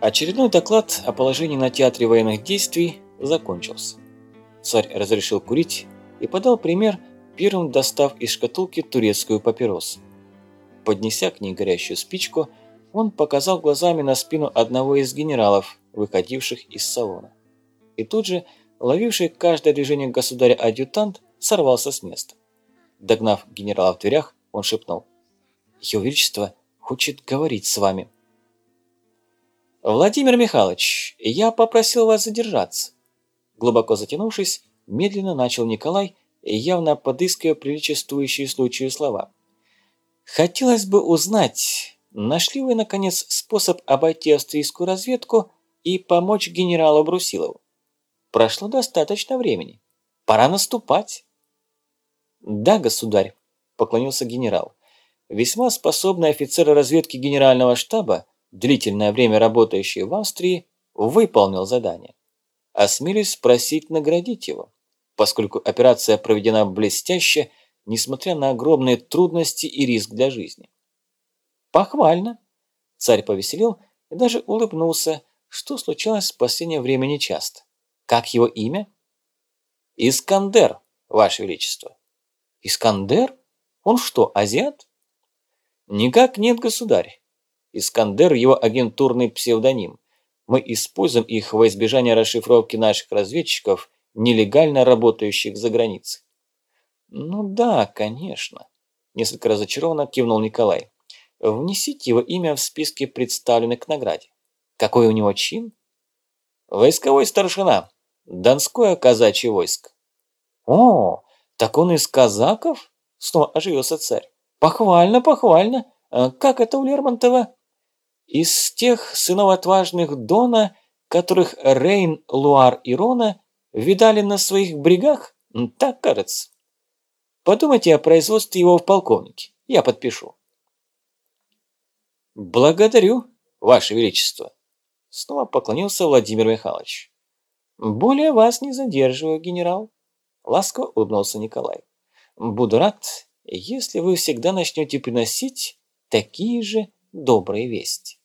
Очередной доклад о положении на театре военных действий закончился. Царь разрешил курить и подал пример, первым достав из шкатулки турецкую папиросу. Поднеся к ней горящую спичку, он показал глазами на спину одного из генералов, выходивших из салона. И тут же, ловивший каждое движение государя-адъютант, сорвался с места. Догнав генерала в дверях, он шепнул. «Его Величество хочет говорить с вами». «Владимир Михайлович, я попросил вас задержаться». Глубоко затянувшись, медленно начал Николай, явно подыскивая приличествующие случаю слова. «Хотелось бы узнать, нашли вы, наконец, способ обойти австрийскую разведку и помочь генералу Брусилову? Прошло достаточно времени. Пора наступать». «Да, государь», – поклонился генерал. «Весьма способный офицер разведки генерального штаба длительное время работающий в Австрии, выполнил задание. Осмелюсь спросить наградить его, поскольку операция проведена блестяще, несмотря на огромные трудности и риск для жизни. Похвально. Царь повеселел и даже улыбнулся, что случалось в последнее время нечасто. Как его имя? Искандер, Ваше Величество. Искандер? Он что, азиат? Никак нет, государь. Искандер – его агентурный псевдоним. Мы используем их во избежание расшифровки наших разведчиков, нелегально работающих за границей. Ну да, конечно. Несколько разочарованно кивнул Николай. Внесите его имя в списке представленных к награде. Какой у него чин? Войсковой старшина. Донское казачье войско. О, так он из казаков? Снова оживился царь. Похвально, похвально. А как это у Лермонтова? Из тех сынов отважных Дона, которых Рейн, Луар и Рона видали на своих брегах, так кажется. Подумайте о производстве его в полковнике. Я подпишу. Благодарю, Ваше Величество. Снова поклонился Владимир Михайлович. Более вас не задерживаю, генерал. Ласково улыбнулся Николай. Буду рад, если вы всегда начнете приносить такие же добрые вести.